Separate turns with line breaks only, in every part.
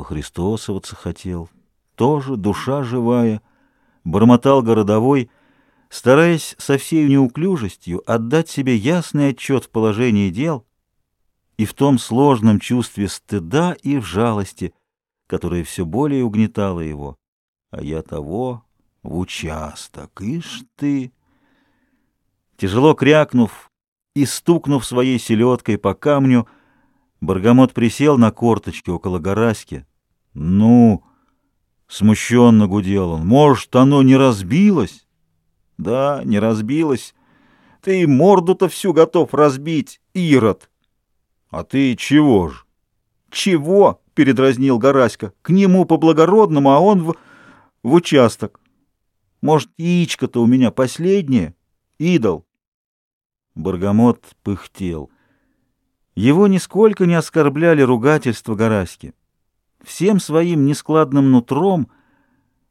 Похристосоваться хотел. Тоже душа живая. Бормотал городовой, стараясь со всей неуклюжестью отдать себе ясный отчет в положении дел и в том сложном чувстве стыда и в жалости, которое все более угнетало его. А я того в участок, ишь ты! Тяжело крякнув и стукнув своей селедкой по камню, Баргамот присел на корточки около Гораськи. «Ну!» — смущенно гудел он. «Может, оно не разбилось?» «Да, не разбилось. Ты морду-то всю готов разбить, Ирод!» «А ты чего ж?» «Чего?» — передразнил Гораська. «К нему по-благородному, а он в, в участок. Может, яичко-то у меня последнее? Идол!» Баргамот пыхтел. Его нисколько не оскорбляли ругательства Гораськи. Всем своим нескладным нутром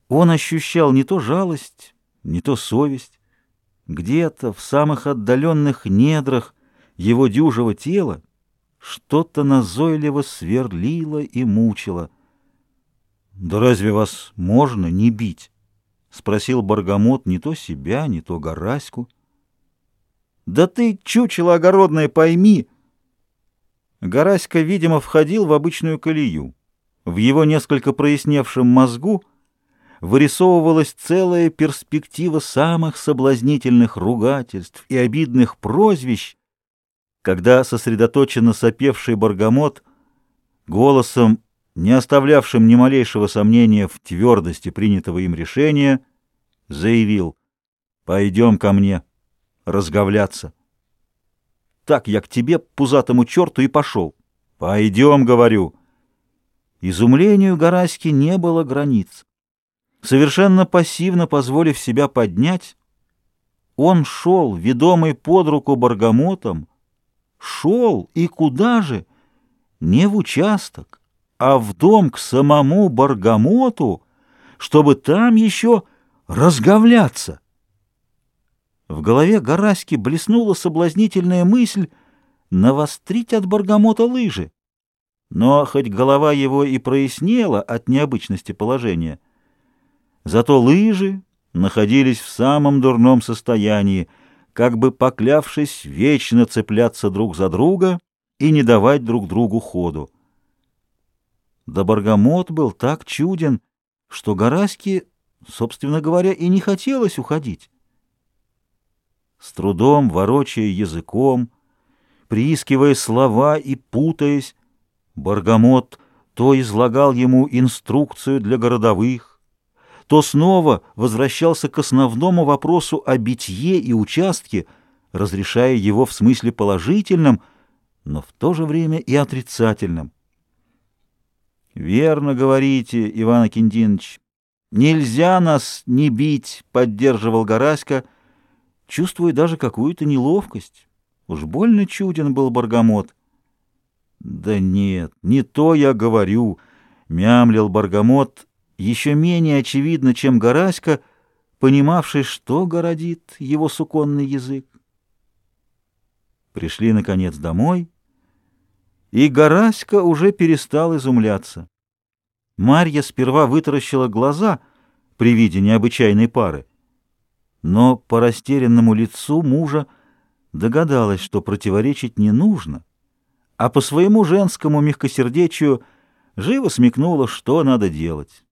он ощущал не то жалость, не то совесть. Где-то в самых отдаленных недрах его дюжего тела что-то назойливо сверлило и мучило. «Да разве вас можно не бить?» — спросил Баргамот не то себя, не то Гораську. «Да ты, чучело огородное, пойми!» Гораська, видимо, входил в обычную колею. В его несколько проясневшем мозгу вырисовывалась целая перспектива самых соблазнительных ругательств и обидных прозвищ, когда сосредоточенно сопевший Баргамот голосом, не оставлявшим ни малейшего сомнения в твердости принятого им решения, заявил «Пойдем ко мне разговляться». Так я к тебе, пузатому черту, и пошел. Пойдем, говорю. Изумлению Гораськи не было границ. Совершенно пассивно позволив себя поднять, он шел, ведомый под руку Баргамотом, шел и куда же? Не в участок, а в дом к самому Баргамоту, чтобы там еще разговляться. В голове Гораськи блеснула соблазнительная мысль навострить от Баргамота лыжи. Но хоть голова его и прояснела от необычности положения, зато лыжи находились в самом дурном состоянии, как бы поклявшись вечно цепляться друг за друга и не давать друг другу ходу. Да Баргамот был так чуден, что Гораське, собственно говоря, и не хотелось уходить. С трудом, ворочая языком, приискивая слова и путаясь, Баргамот то излагал ему инструкцию для городовых, то снова возвращался к основному вопросу о битье и участке, разрешая его в смысле положительном, но в то же время и отрицательном. «Верно говорите, Иван Акиндинович, нельзя нас не бить», — поддерживал Гораська, — чувствуя даже какую-то неловкость. Уж больно чуден был Баргамот. «Да нет, не то я говорю», — мямлил Баргамот, еще менее очевидно, чем Гораська, понимавший, что городит его суконный язык. Пришли, наконец, домой, и Гораська уже перестал изумляться. Марья сперва вытаращила глаза при виде необычайной пары, но по растерянному лицу мужа догадалась, что противоречить не нужно, а по своему женскому мягкосердечию живо смекнула, что надо делать.